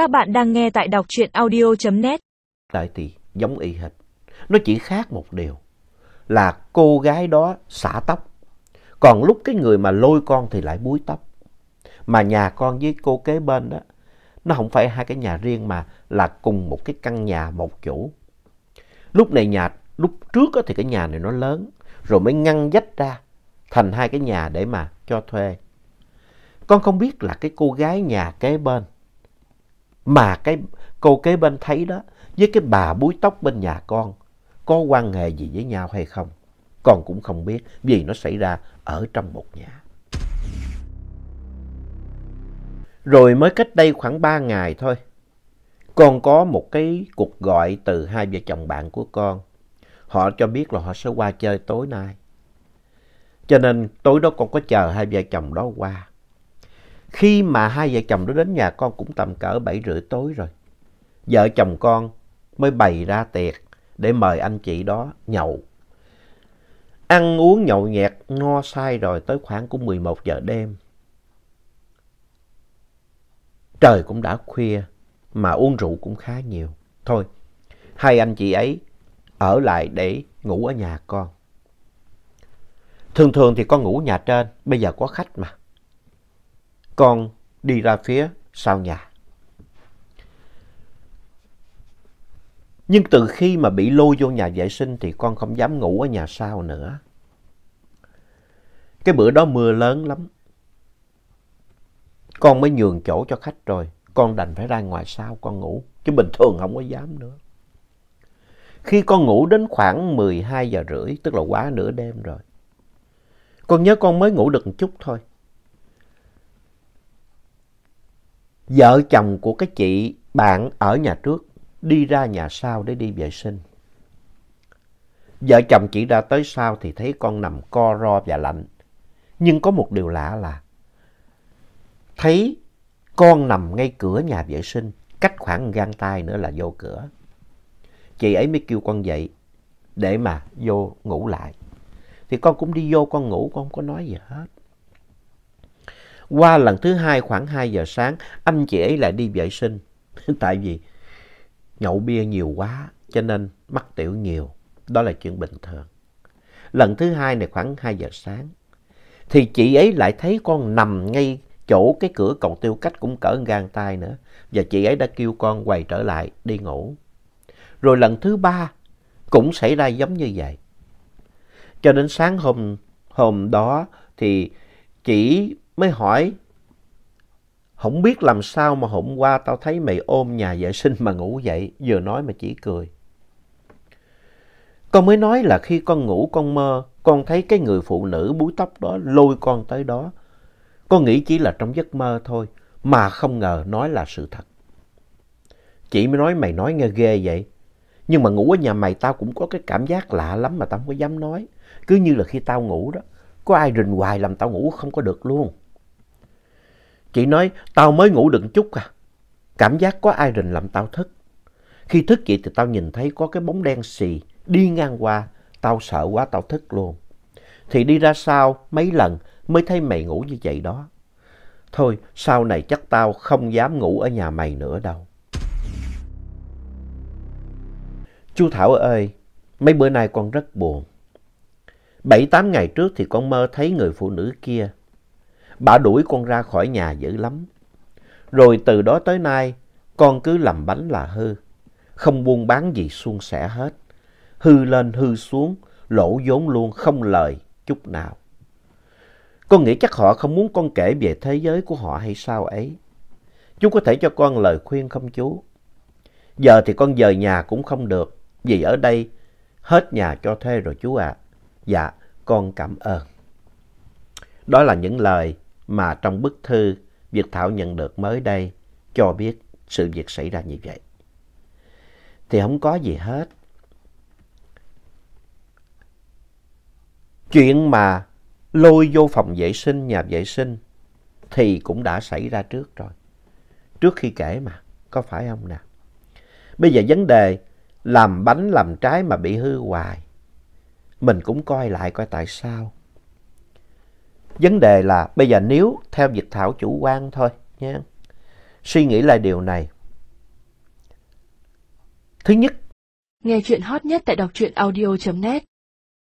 Các bạn đang nghe tại đọc truyện audio.net. đại thì giống y hệt. Nó chỉ khác một điều là cô gái đó xả tóc. Còn lúc cái người mà lôi con thì lại búi tóc. Mà nhà con với cô kế bên đó, nó không phải hai cái nhà riêng mà là cùng một cái căn nhà một chủ. Lúc này nhà, lúc trước thì cái nhà này nó lớn, rồi mới ngăn dách ra thành hai cái nhà để mà cho thuê. Con không biết là cái cô gái nhà kế bên mà cái cô kế bên thấy đó với cái bà búi tóc bên nhà con có quan hệ gì với nhau hay không. Con cũng không biết vì nó xảy ra ở trong một nhà. Rồi mới cách đây khoảng 3 ngày thôi, con có một cái cuộc gọi từ hai vợ chồng bạn của con. Họ cho biết là họ sẽ qua chơi tối nay. Cho nên tối đó con có chờ hai vợ chồng đó qua. Khi mà hai vợ chồng đó đến nhà con cũng tầm cỡ bảy rưỡi tối rồi. Vợ chồng con mới bày ra tiệc để mời anh chị đó nhậu. Ăn uống nhậu nhẹt no say rồi tới khoảng cũng 11 giờ đêm. Trời cũng đã khuya mà uống rượu cũng khá nhiều. Thôi, hai anh chị ấy ở lại để ngủ ở nhà con. Thường thường thì con ngủ nhà trên, bây giờ có khách mà. Con đi ra phía sau nhà. Nhưng từ khi mà bị lôi vô nhà vệ sinh thì con không dám ngủ ở nhà sau nữa. Cái bữa đó mưa lớn lắm. Con mới nhường chỗ cho khách rồi. Con đành phải ra ngoài sau con ngủ. Chứ bình thường không có dám nữa. Khi con ngủ đến khoảng 12 giờ rưỡi, tức là quá nửa đêm rồi. Con nhớ con mới ngủ được một chút thôi. Vợ chồng của cái chị bạn ở nhà trước đi ra nhà sau để đi vệ sinh. Vợ chồng chị ra tới sau thì thấy con nằm co ro và lạnh. Nhưng có một điều lạ là thấy con nằm ngay cửa nhà vệ sinh, cách khoảng gang tay nữa là vô cửa. Chị ấy mới kêu con dậy để mà vô ngủ lại. Thì con cũng đi vô con ngủ, con không có nói gì hết. Qua lần thứ hai khoảng 2 giờ sáng, anh chị ấy lại đi vệ sinh. Tại vì nhậu bia nhiều quá cho nên mắc tiểu nhiều. Đó là chuyện bình thường. Lần thứ hai này khoảng 2 giờ sáng. Thì chị ấy lại thấy con nằm ngay chỗ cái cửa cầu tiêu cách cũng cỡ gan tay nữa. Và chị ấy đã kêu con quay trở lại đi ngủ. Rồi lần thứ ba cũng xảy ra giống như vậy. Cho đến sáng hôm, hôm đó thì chị mới hỏi không biết làm sao mà hôm qua tao thấy mày ôm nhà vệ sinh mà ngủ dậy, vừa nói mà chỉ cười. Con mới nói là khi con ngủ con mơ, con thấy cái người phụ nữ búi tóc đó lôi con tới đó. Con nghĩ chỉ là trong giấc mơ thôi, mà không ngờ nói là sự thật. Chị mới nói mày nói nghe ghê vậy. Nhưng mà ngủ ở nhà mày tao cũng có cái cảm giác lạ lắm mà tao không có dám nói. Cứ như là khi tao ngủ đó, có ai rình hoài làm tao ngủ không có được luôn. Chị nói, tao mới ngủ được chút à. Cảm giác có ai rình làm tao thức. Khi thức dậy thì tao nhìn thấy có cái bóng đen xì đi ngang qua. Tao sợ quá tao thức luôn. Thì đi ra sau mấy lần mới thấy mày ngủ như vậy đó. Thôi, sau này chắc tao không dám ngủ ở nhà mày nữa đâu. Chú Thảo ơi, mấy bữa nay con rất buồn. Bảy tám ngày trước thì con mơ thấy người phụ nữ kia Bà đuổi con ra khỏi nhà dữ lắm. Rồi từ đó tới nay, con cứ làm bánh là hư. Không buôn bán gì suôn sẻ hết. Hư lên hư xuống, lỗ vốn luôn, không lời chút nào. Con nghĩ chắc họ không muốn con kể về thế giới của họ hay sao ấy. Chú có thể cho con lời khuyên không chú? Giờ thì con dời nhà cũng không được, vì ở đây hết nhà cho thuê rồi chú ạ. À. Dạ, con cảm ơn. Đó là những lời mà trong bức thư Việt Thảo nhận được mới đây cho biết sự việc xảy ra như vậy. Thì không có gì hết. Chuyện mà lôi vô phòng vệ sinh, nhà vệ sinh thì cũng đã xảy ra trước rồi. Trước khi kể mà, có phải không nè Bây giờ vấn đề làm bánh làm trái mà bị hư hoài. Mình cũng coi lại coi tại sao. Vấn đề là bây giờ nếu theo Dịch Thảo chủ quan thôi nha Suy nghĩ lại điều này. Thứ nhất. Nghe chuyện hot nhất tại đọc truyện audio.net